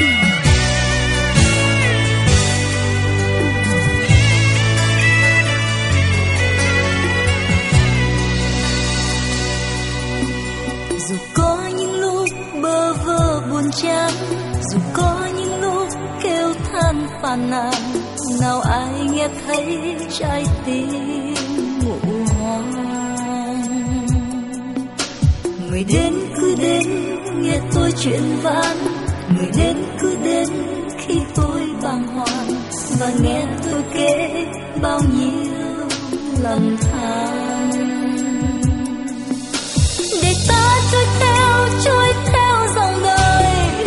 dù có những lúc bơ vơ buồn chán, dù có những lúc kêu than phàn nàn, nào ai nghe thấy trái tim ngủ hoang người đến cứ đến, nghe tôi chuyện vãn người đến cứ đến khi tôi bàng hoàng và nghe tôi kể bao nhiêu lầm than. Để ta trôi theo trôi theo dòng đời,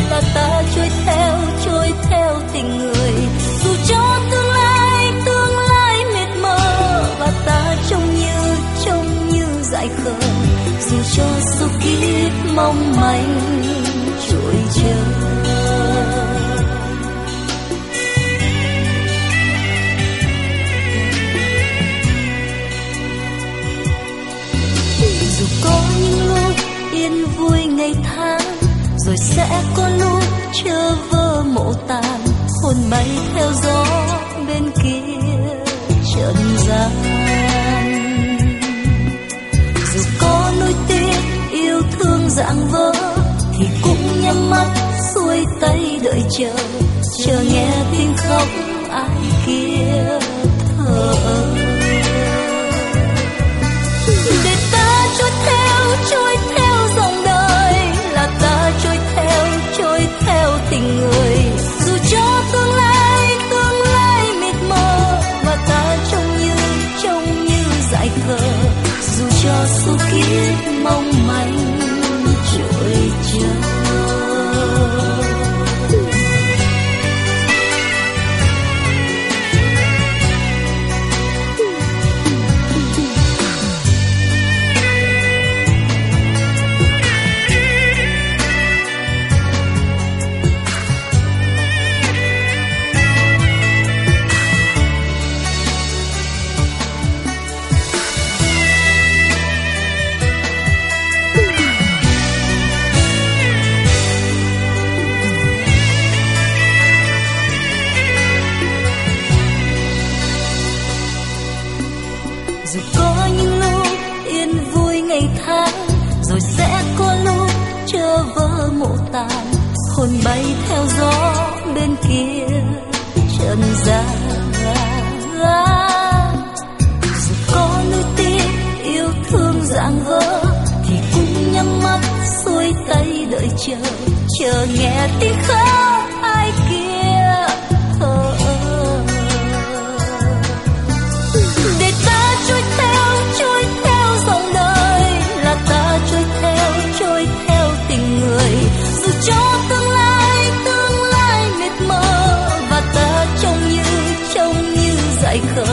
là ta trôi theo trôi theo tình người. Dù cho tương lai tương lai mệt mờ, và ta trông như trông như dại khờ. Dù cho số kiếp mong manh dù có những lúc yên vui ngày tháng, rồi sẽ có lúc chờ vơ mộ tàn. Hồn bay theo gió bên kia, trần gian. Dù có nỗi tiếc yêu thương dạng vỡ, thì cũng nhắm mắt xuôi tay đợi chờ. Chờ nghe tiếng khóc ai mong manh dù có những lúc yên vui ngày tháng, rồi sẽ có lúc chờ vỡ mộ tàn. Hồn bay theo gió bên kia, trần gian. Dù có nỗi tim yêu thương dạng vỡ thì cũng nhắm mắt xuôi tay đợi chờ. Chờ nghe tiếng khóc như dại